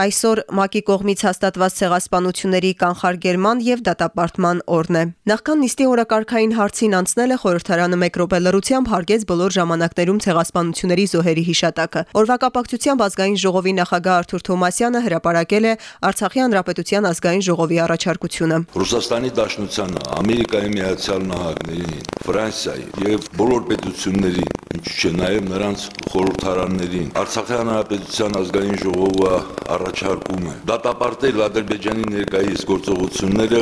Այսօր ՄԱԿ-ի կողմից հաստատված ցեղասպանությունների կանխարգելման եւ դատապարտման օրն է։ Նախքան նիստի օրակարգային հարցին անցնելը խորհրդարանը մեկ րոպե լռությամբ հարգեց բոլոր ժամանակներում ցեղասպանությունների զոհերի հիշատակը։ Օրվա կապակցությամբ ազգային ժողովի նախագահ Արթուր Թոմասյանը հրապարակել է Արցախի հանրապետության ազգային ժողովի առաջարկությունը։ Ռուսաստանի Դաշնությանը, Ամերիկայի Միացյալ Նահանգներին, Ֆրանսիայի եւ բոլոր պետություններին, ինչու՞ չէ նաեւ նրանց խորհրդարաններին Արցախի հանրապետության ազգային ժողովը առաջարկում է. Դատապարտել Ադրբեջանի ներկայիս գործողությունները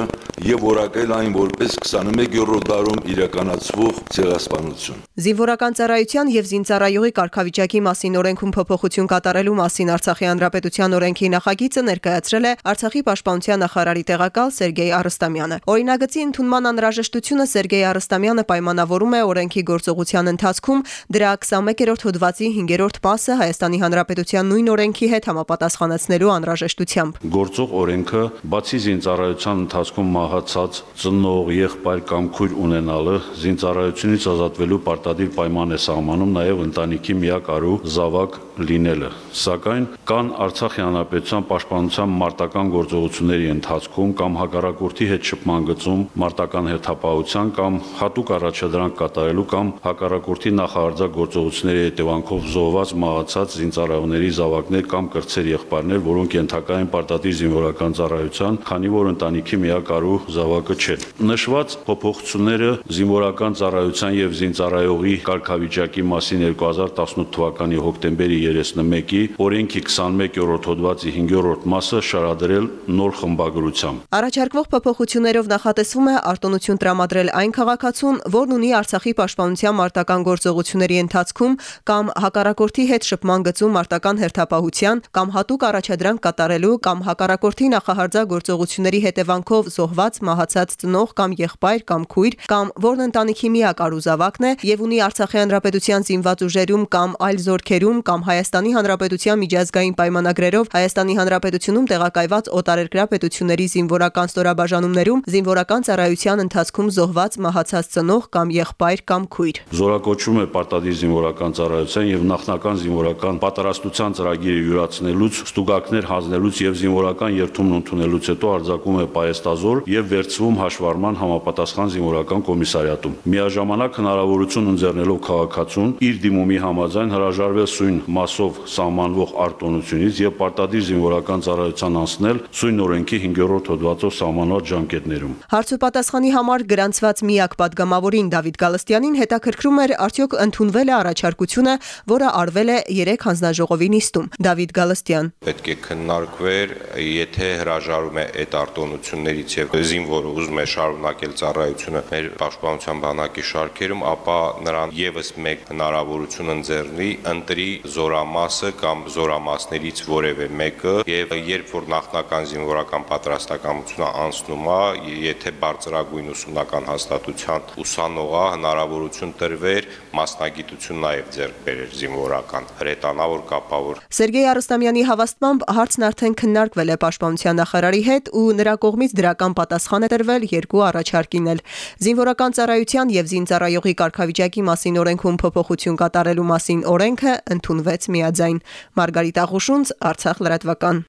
եւ որակել այն որպես 21-րդ դարում իրականացվող ցեղասպանություն։ Զինվորական ծառայության եւ զինծառայողի կարգավիճակի մասին օրենքում փոփոխություն կատարելու մասին Արցախի հանրապետության օրենքի նախագիծը ներկայացրել է Արցախի պաշտպանության նախարարի տեղակալ Սերգեյ Արստամյանը։ Օրինագծի ընդունման անհրաժեշտությունը Սերգեյ Արստամյանը պայմանավորում է օրենքի գործողության ընթացքում դրա 21-րդ հոդվածի 5-րդ մասը Հայաստանի հանրապետության նույն օրենքի հետ համապատասխանեցնելու անհրաժեշտությամբ։ Գործող օրենքը բացի զինծառայության ընթացքում մահացած ծնող, եղբայր կամ քույր ունենալը զինծառայությունից ազատվելու պարտադիր պայման է սահմանում նաև ընտանիքի միակ արու զավակ լինելը։ Սակայն կան Արցախի հանրապետության պաշտպանության մարտական գործողությունների ընթացքում կամ հակառակորդի հետ շփման գծում մարտական հերթապահության կամ հատուկ առաջադրանք կատարելու կամ հակառակորդի նախահարձակ գործողությունների հետևանքով զոհված մահացած զինծառայողների զավակներ կամ կրտսեր եղբայրներ, որոնք ենթակա են պարտադիր զինվորական ծառայության, քանի որ ընտանիքի միակ արու զավակը չեն։ Նշված փոփոխությունները զինվորական ծառայության եւ զինծառայողի կարգավիճակի մասին 2018 թվականի հոկտեմբերի 31-ի օրենքի 21-րդ հոդվածի 5-րդ մասը շարադրել նոր խմբագրությամբ։ Առաջարկվող փոփոխություններով նախատեսվում է արտոնություն տրամադրել այն քաղաքացուն, որն ունի Արցախի պաշտպանության մարտական գործողությունների ընթացքում կամ հակառակորդի հետ շփման գծում մարտական հերթապահության կամ հատուկ առաջադրանք կատարելու կամ հակառակորդի նախահարձակ գործողությունների հետևանքով զոհված, մահացած ծնող կամ եղբայր կամ քույր կամ որն ընտանիքի միակ արուզավակն է եւ ունի Արցախի հանրապետության զինված ուժերում կամ այլ զորքերում կամ Հայաստանի հանրապետության միջազգային պայմանագրերով Հայաստանի հանրապետությունում տեղակայված օտարերկրյա պետությունների զինվորական ստորաբաժանումներում զինվորական ծառայության ընթացքում զոհված, մահացած ծնող կամ եղբայր կամ քույր։ Զորակոչվում է պարտադիր զինվորական ծառայության կազմակերպության եւ նախնական զինվորական պատրաստության ծրագիրը յուրացնելուց, ստուգակներ հանձնելուց եւ զինվորական երթումն ընդունելուց հետո արձակում է պայեստազոր եւ վերցվում հաշվառման համապատասխան զինվորական կոմիսարիատում։ Միաժամանակ հնարավորություն ընձեռնելով քաղաքացուն իր դիմումի համաձայն հրաժարվել սույն մասով սահմանվող արտոնությունից եւ պարտադիր զինվորական ծառայության անցնել սույն օրենքի 5-րդ հոդվածով սահմանված ժամկետներում։ Հարցոպատասխանի համար գրանցված միակ падգամավորին Դավիթ Գալստյանին հետաքրքրում էր արդյոք ընդունվել է առաջարկությունը որը արվել է 3 հանձնաժողովի նիստում։ Դավիթ Գալստյան. Պետք է քննարկվեր, եթե հրաժարում է այդ արտոնություններից եւ զինվորը ուզում է շարունակել ծառայությունը մեր պաշտպանության բանակի շարքերում, ապա նրան եւս մեկ հնարավորություն ընձեռնի ընտրի զորամասը կամ զորամասներից որևէ մեկը եւ երբ որ նախնական զինվորական պատրաստակամությունը անցնում է, եթե բարձրագույն ուսումնական հաստատության ուսանողա հնարավորություն տրվեր մասնագիտություն նաեւ ձեռք բերեր զինվորական հրետանավոր կապավոր Սերգեյ Արստամյանի հավաստմամբ հարցն արդեն քննարկվել է պաշտպանության նախարարի հետ ու նրա կողմից դրական պատասխան է տրվել երկու առաջարկին էլ։ Զինվորական ծառայության եւ զինծառայողի կարգավիճակի մասին օրենքում փոփոխություն կատարելու մասին օրենքը ընդունվեց միաձայն։ Մարգարիտ Աղուշունց, Արցախ լրատվական։